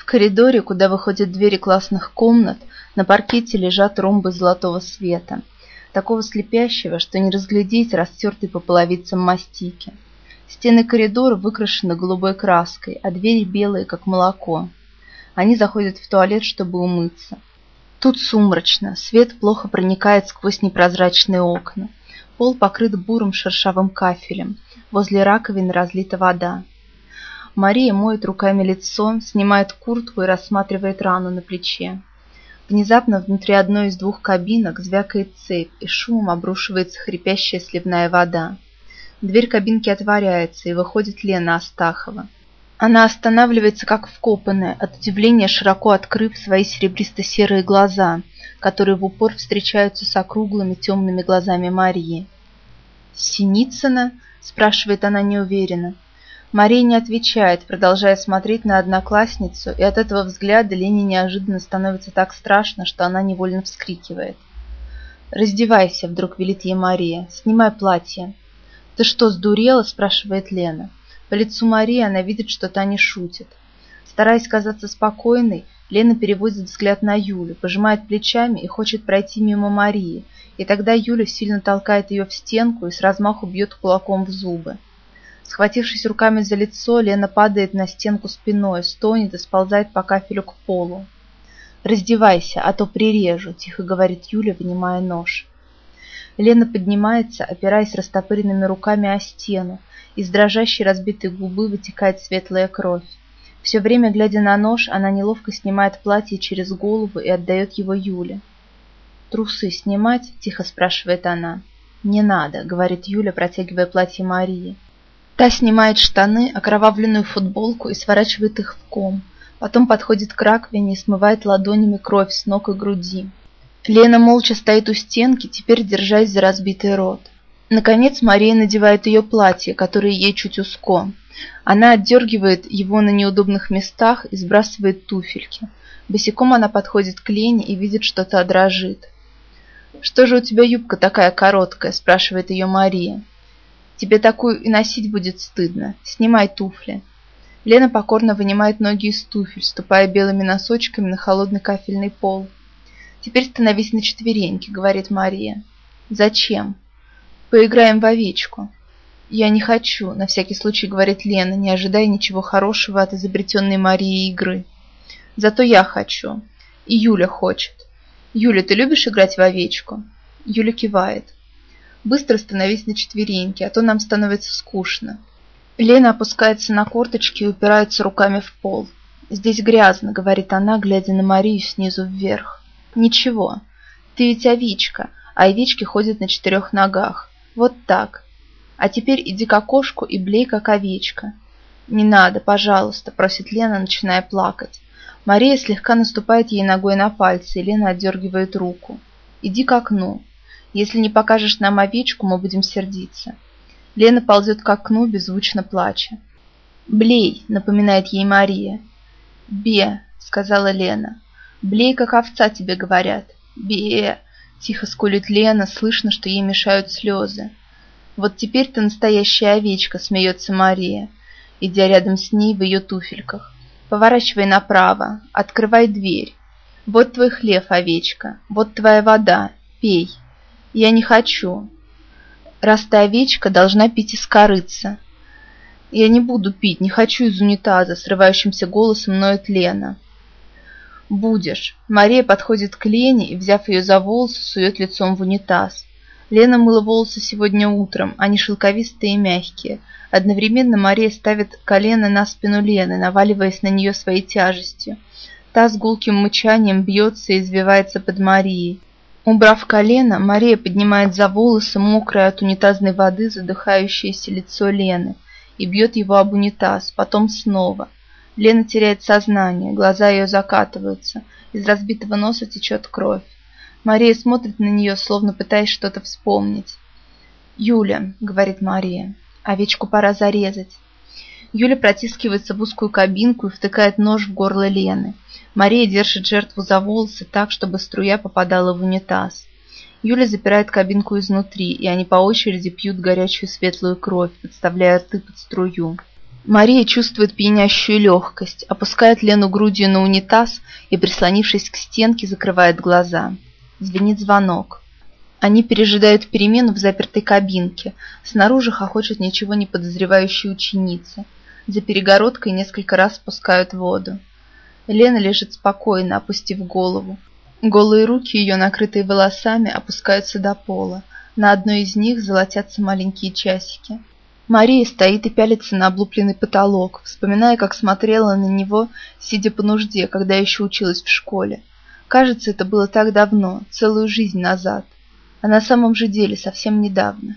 В коридоре, куда выходят двери классных комнат, на паркете лежат ромбы золотого света, такого слепящего, что не разглядеть растертый по половицам мастики. Стены коридора выкрашены голубой краской, а двери белые, как молоко. Они заходят в туалет, чтобы умыться. Тут сумрачно, свет плохо проникает сквозь непрозрачные окна. Пол покрыт бурым шершавым кафелем. Возле раковины разлита вода. Мария моет руками лицо, снимает куртку и рассматривает рану на плече. Внезапно внутри одной из двух кабинок звякает цепь, и шумом обрушивается хрипящая сливная вода. Дверь кабинки отворяется, и выходит Лена Астахова. Она останавливается, как вкопанная, от удивления широко открыв свои серебристо-серые глаза, которые в упор встречаются с округлыми темными глазами Марии. «Синицына?» – спрашивает она неуверенно. Мария не отвечает, продолжая смотреть на одноклассницу, и от этого взгляда Лене неожиданно становится так страшно, что она невольно вскрикивает. «Раздевайся», – вдруг велит ей Мария, – «снимай платье». «Ты что, сдурела?» – спрашивает Лена. По лицу Марии она видит, что та не шутит. Стараясь казаться спокойной, Лена переводит взгляд на Юлю, пожимает плечами и хочет пройти мимо Марии, и тогда Юля сильно толкает ее в стенку и с размаху бьет кулаком в зубы. Схватившись руками за лицо, Лена падает на стенку спиной, стонет и сползает по кафелю к полу. «Раздевайся, а то прирежу», – тихо говорит Юля, вынимая нож. Лена поднимается, опираясь растопыренными руками о стену, из дрожащей разбитой губы вытекает светлая кровь. Все время, глядя на нож, она неловко снимает платье через голову и отдает его Юле. «Трусы снимать?» – тихо спрашивает она. «Не надо», – говорит Юля, протягивая платье Марии. Та снимает штаны, окровавленную футболку и сворачивает их в ком. Потом подходит к раковине и смывает ладонями кровь с ног и груди. Лена молча стоит у стенки, теперь держась за разбитый рот. Наконец Мария надевает ее платье, которое ей чуть узко. Она отдергивает его на неудобных местах и сбрасывает туфельки. Босиком она подходит к Лене и видит, что та дрожит. «Что же у тебя юбка такая короткая?» – спрашивает ее Мария. «Тебе такую и носить будет стыдно. Снимай туфли». Лена покорно вынимает ноги из туфель, ступая белыми носочками на холодный кафельный пол. «Теперь становись на четвереньки», — говорит Мария. «Зачем?» Поиграем в овечку. Я не хочу, на всякий случай говорит Лена, не ожидая ничего хорошего от изобретенной Марии игры. Зато я хочу. И Юля хочет. Юля, ты любишь играть в овечку? Юля кивает. Быстро становись на четвереньки, а то нам становится скучно. Лена опускается на корточки и упирается руками в пол. «Здесь грязно», — говорит она, глядя на Марию снизу вверх. «Ничего. Ты ведь овечка, а овечки ходят на четырех ногах. Вот так. А теперь иди к окошку и блей, как овечка. Не надо, пожалуйста, просит Лена, начиная плакать. Мария слегка наступает ей ногой на пальцы, и Лена отдергивает руку. Иди к окну. Если не покажешь нам овечку, мы будем сердиться. Лена ползет к окну, беззвучно плача. «Блей», — напоминает ей Мария. «Бе», — сказала Лена. «Блей, как овца, тебе говорят». «Бе», Тихо скулит Лена, слышно, что ей мешают слезы. «Вот теперь ты настоящая овечка», — смеется Мария, идя рядом с ней в ее туфельках. «Поворачивай направо, открывай дверь. Вот твой хлев, овечка, вот твоя вода, пей. Я не хочу. Раз ты овечка, должна пить из корыца». «Я не буду пить, не хочу из унитаза», — срывающимся голосом ноет Лена. «Будешь». Мария подходит к Лене и, взяв ее за волосы, сует лицом в унитаз. Лена мыла волосы сегодня утром, они шелковистые и мягкие. Одновременно Мария ставит колено на спину Лены, наваливаясь на нее своей тяжестью. Та с гулким мычанием бьется и извивается под Марией. Убрав колено, Мария поднимает за волосы мокрое от унитазной воды задыхающееся лицо Лены и бьет его об унитаз, потом снова – Лена теряет сознание, глаза ее закатываются, из разбитого носа течет кровь. Мария смотрит на нее, словно пытаясь что-то вспомнить. «Юля», — говорит Мария, — «овечку пора зарезать». Юля протискивается в узкую кабинку и втыкает нож в горло Лены. Мария держит жертву за волосы так, чтобы струя попадала в унитаз. Юля запирает кабинку изнутри, и они по очереди пьют горячую светлую кровь, подставляя рты под струю. Мария чувствует пьянящую легкость, опускает Лену грудью на унитаз и, прислонившись к стенке, закрывает глаза. Звенит звонок. Они пережидают перемену в запертой кабинке. Снаружи хохочет ничего не подозревающая ученица. За перегородкой несколько раз спускают воду. Лена лежит спокойно, опустив голову. Голые руки ее, накрытые волосами, опускаются до пола. На одной из них золотятся маленькие часики. Мария стоит и пялится на облупленный потолок, вспоминая, как смотрела на него, сидя по нужде, когда еще училась в школе. Кажется, это было так давно, целую жизнь назад. А на самом же деле совсем недавно.